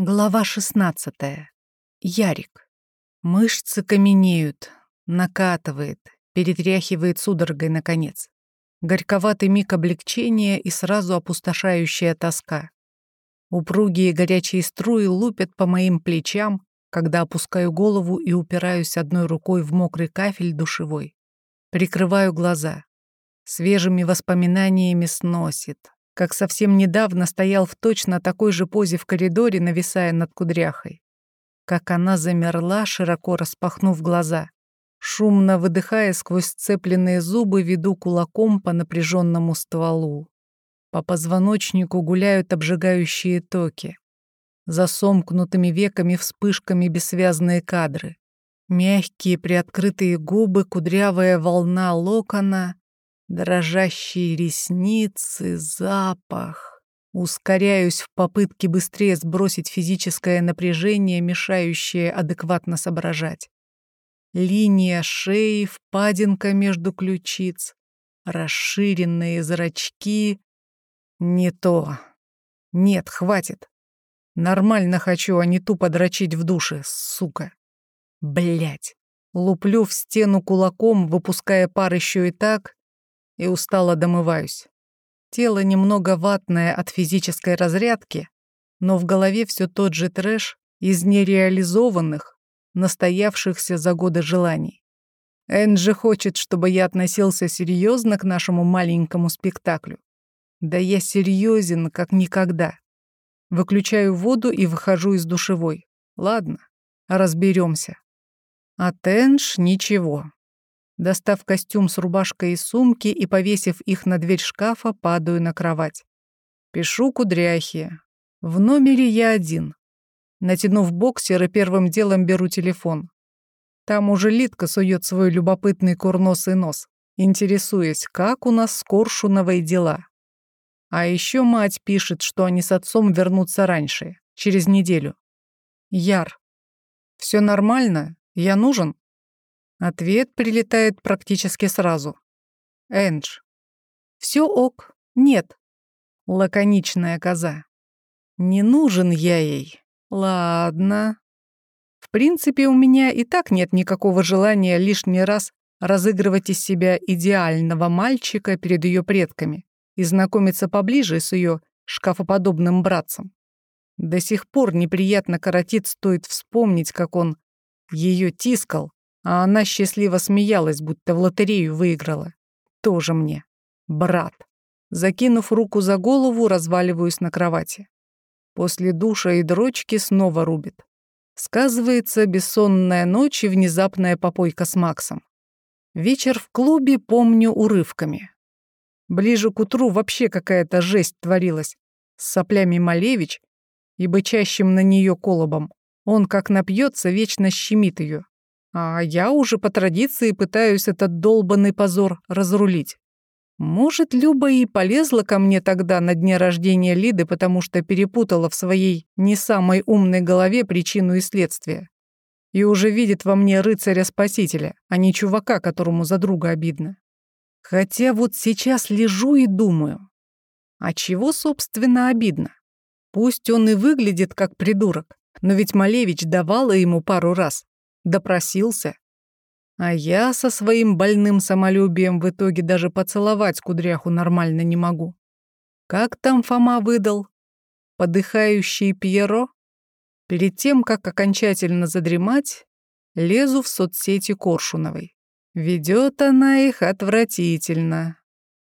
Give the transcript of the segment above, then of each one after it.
Глава 16. Ярик. Мышцы каменеют, накатывает, перетряхивает судорогой наконец. Горьковатый миг облегчения и сразу опустошающая тоска. Упругие горячие струи лупят по моим плечам, когда опускаю голову и упираюсь одной рукой в мокрый кафель душевой. Прикрываю глаза. Свежими воспоминаниями сносит, как совсем недавно стоял в точно такой же позе в коридоре, нависая над кудряхой. Как она замерла, широко распахнув глаза. Шумно выдыхая сквозь сцепленные зубы, веду кулаком по напряженному стволу. По позвоночнику гуляют обжигающие токи. За сомкнутыми веками вспышками бессвязные кадры. Мягкие приоткрытые губы, кудрявая волна локона, Дрожащие ресницы, запах. Ускоряюсь в попытке быстрее сбросить физическое напряжение, мешающее адекватно соображать. Линия шеи, впадинка между ключиц, расширенные зрачки. Не то. Нет, хватит. Нормально хочу, а не тупо дрочить в душе, сука. Блять. Луплю в стену кулаком, выпуская пар еще и так, и устало домываюсь. Тело немного ватное от физической разрядки, но в голове все тот же трэш из нереализованных, настоявшихся за годы желаний. Энджи хочет, чтобы я относился серьезно к нашему маленькому спектаклю. Да я серьезен, как никогда. Выключаю воду и выхожу из душевой. Ладно, разберемся. А Тенш ничего. Достав костюм с рубашкой из сумки и повесив их на дверь шкафа, падаю на кровать. Пишу кудряхи. В номере я один. Натянув боксер и первым делом беру телефон. Там уже Литка сует свой любопытный курносый нос, интересуясь, как у нас с Коршуновой дела. А еще мать пишет, что они с отцом вернутся раньше, через неделю. Яр, все нормально? Я нужен? Ответ прилетает практически сразу. Эндж. Все ок. Нет. Лаконичная коза. Не нужен я ей. Ладно. В принципе, у меня и так нет никакого желания лишний раз разыгрывать из себя идеального мальчика перед ее предками и знакомиться поближе с ее шкафоподобным братцем. До сих пор неприятно коротит стоит вспомнить, как он ее тискал, а она счастливо смеялась, будто в лотерею выиграла. Тоже мне. Брат. Закинув руку за голову, разваливаюсь на кровати. После душа и дрочки снова рубит. Сказывается бессонная ночь и внезапная попойка с Максом. Вечер в клубе помню урывками. Ближе к утру вообще какая-то жесть творилась. С соплями Малевич и бычащим на нее колобом. Он, как напьется, вечно щемит ее. А я уже по традиции пытаюсь этот долбанный позор разрулить. Может, Люба и полезла ко мне тогда на дне рождения Лиды, потому что перепутала в своей не самой умной голове причину и следствие. И уже видит во мне рыцаря-спасителя, а не чувака, которому за друга обидно. Хотя вот сейчас лежу и думаю, а чего, собственно, обидно? Пусть он и выглядит как придурок, но ведь Малевич давала ему пару раз, Допросился. А я со своим больным самолюбием в итоге даже поцеловать кудряху нормально не могу. Как там Фома выдал? Подыхающий Пьеро? Перед тем, как окончательно задремать, лезу в соцсети Коршуновой. Ведет она их отвратительно.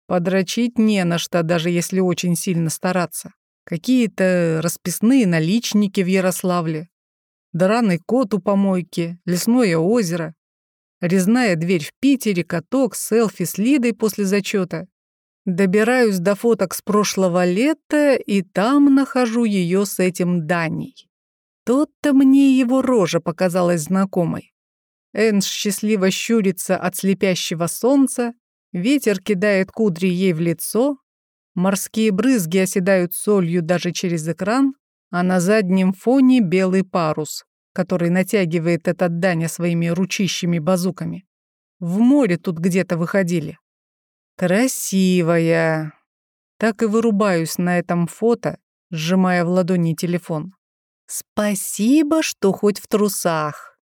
Подрочить не на что, даже если очень сильно стараться. Какие-то расписные наличники в Ярославле, драный кот у помойки, лесное озеро, резная дверь в Питере, каток, селфи с Лидой после зачета. Добираюсь до фоток с прошлого лета, и там нахожу ее с этим Даней. Тот-то мне его рожа показалась знакомой. Энж счастливо щурится от слепящего солнца, ветер кидает кудри ей в лицо, морские брызги оседают солью даже через экран, а на заднем фоне белый парус, который натягивает этот Даня своими ручищами-базуками. В море тут где-то выходили. Красивая. Так и вырубаюсь на этом фото, сжимая в ладони телефон. Спасибо, что хоть в трусах.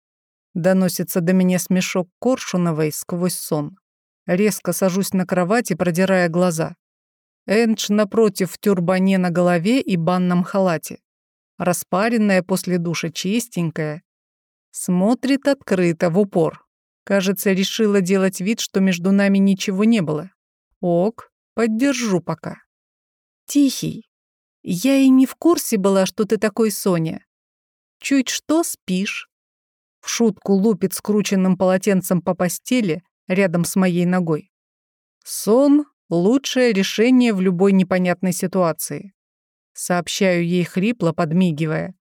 Доносится до меня смешок Коршуновой сквозь сон. Резко сажусь на кровати, продирая глаза. Эндж напротив в тюрбане на голове и банном халате. Распаренная после душа, чистенькая. Смотрит открыто, в упор. Кажется, решила делать вид, что между нами ничего не было. Ок, поддержу пока. Тихий. Я и не в курсе была, что ты такой, Соня. Чуть что спишь. В шутку лупит скрученным полотенцем по постели рядом с моей ногой. Сон — лучшее решение в любой непонятной ситуации. Сообщаю ей хрипло, подмигивая,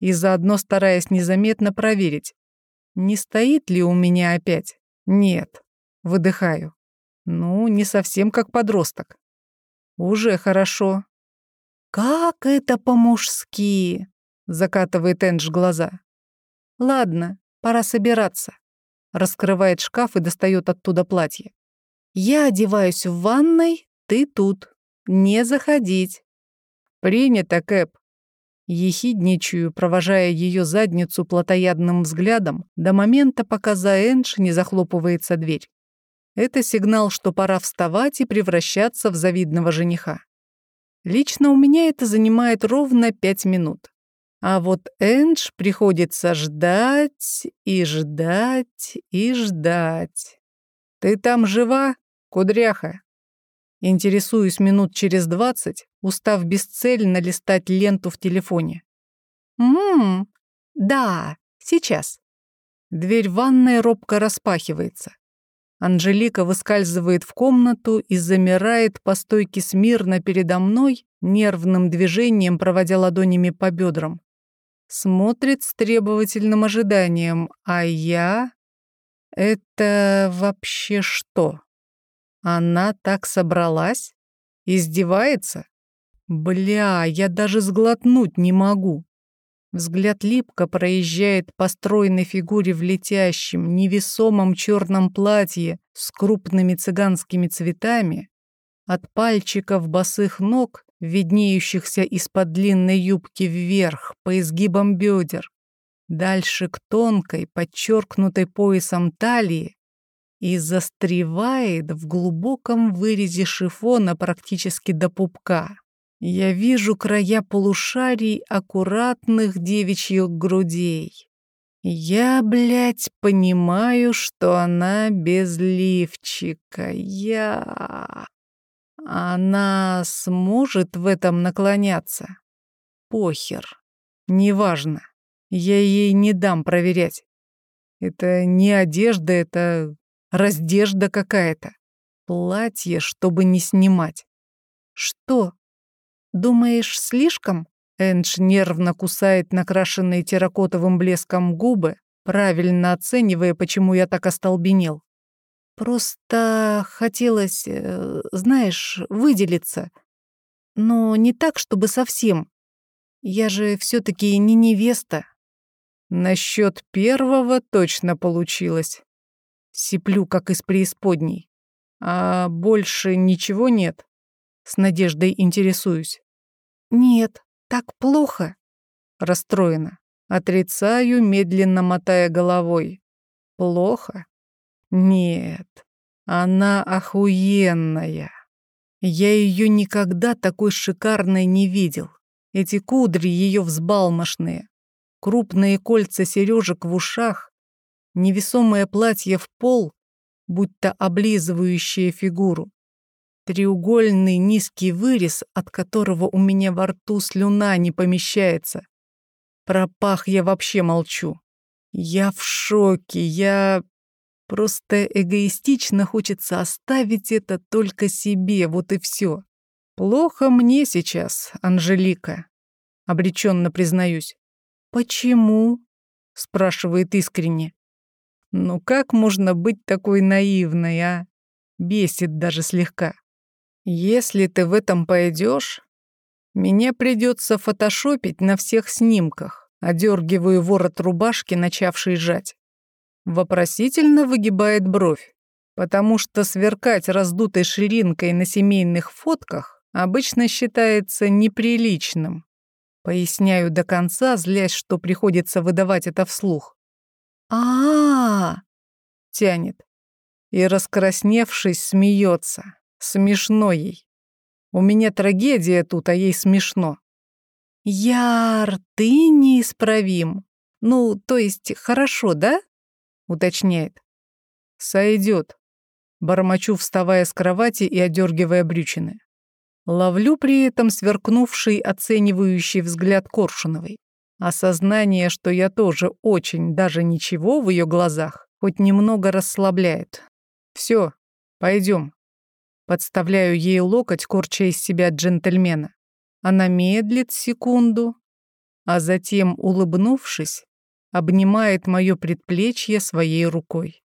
и заодно стараясь незаметно проверить, не стоит ли у меня опять. Нет. Выдыхаю. Ну, не совсем как подросток. Уже хорошо. Как это по-мужски? Закатывает Эндж глаза. Ладно, пора собираться. Раскрывает шкаф и достает оттуда платье. Я одеваюсь в ванной, ты тут. Не заходить. Принято, Кэп. Ехидничаю, провожая ее задницу плотоядным взглядом до момента, пока за Эндж не захлопывается дверь. Это сигнал, что пора вставать и превращаться в завидного жениха. Лично у меня это занимает ровно пять минут. А вот Эндж приходится ждать и ждать и ждать. «Ты там жива, кудряха?» Интересуюсь минут через двадцать, устав бесцельно листать ленту в телефоне. «Ммм, да, сейчас». Дверь ванной робко распахивается. Анжелика выскальзывает в комнату и замирает по стойке смирно передо мной, нервным движением проводя ладонями по бедрам. Смотрит с требовательным ожиданием, а я... Это вообще что? Она так собралась? Издевается? Бля, я даже сглотнуть не могу. Взгляд липко проезжает по стройной фигуре в летящем, невесомом черном платье с крупными цыганскими цветами, от пальчиков босых ног, виднеющихся из-под длинной юбки вверх, по изгибам бедер, дальше к тонкой, подчеркнутой поясом талии и застревает в глубоком вырезе шифона практически до пупка. Я вижу края полушарий аккуратных девичьих грудей. Я, блядь, понимаю, что она без лифчика. Я... Она сможет в этом наклоняться? Похер. Неважно. Я ей не дам проверять. Это не одежда, это раздежда какая-то. Платье, чтобы не снимать. Что? «Думаешь, слишком?» Эндж нервно кусает накрашенные терракотовым блеском губы, правильно оценивая, почему я так остолбенел. «Просто хотелось, э, знаешь, выделиться. Но не так, чтобы совсем. Я же все таки не невеста». Насчет первого точно получилось. Сиплю, как из преисподней. А больше ничего нет? С надеждой интересуюсь. «Нет, так плохо», — расстроена. Отрицаю, медленно мотая головой. «Плохо? Нет, она охуенная. Я ее никогда такой шикарной не видел. Эти кудри ее взбалмошные, крупные кольца сережек в ушах, невесомое платье в пол, будто облизывающее фигуру. Треугольный низкий вырез, от которого у меня во рту слюна не помещается. Про пах я вообще молчу. Я в шоке, я... Просто эгоистично хочется оставить это только себе, вот и все. Плохо мне сейчас, Анжелика. Обреченно признаюсь. Почему? Спрашивает искренне. Ну как можно быть такой наивной, а? Бесит даже слегка. Если ты в этом пойдешь, меня придется фотошопить на всех снимках, одергиваю ворот рубашки, начавший жать. Вопросительно выгибает бровь, потому что сверкать раздутой ширинкой на семейных фотках обычно считается неприличным. Поясняю до конца, злясь, что приходится выдавать это вслух. А тянет. И, раскрасневшись, смеется. Смешно ей. У меня трагедия тут, а ей смешно. «Яр, ты неисправим. Ну, то есть, хорошо, да?» — уточняет. «Сойдет». Бормочу, вставая с кровати и одергивая брючины. Ловлю при этом сверкнувший оценивающий взгляд Коршуновой. Осознание, что я тоже очень даже ничего в ее глазах, хоть немного расслабляет. Все, пойдем. Подставляю ей локоть, корча из себя джентльмена. Она медлит секунду, а затем, улыбнувшись, обнимает мое предплечье своей рукой.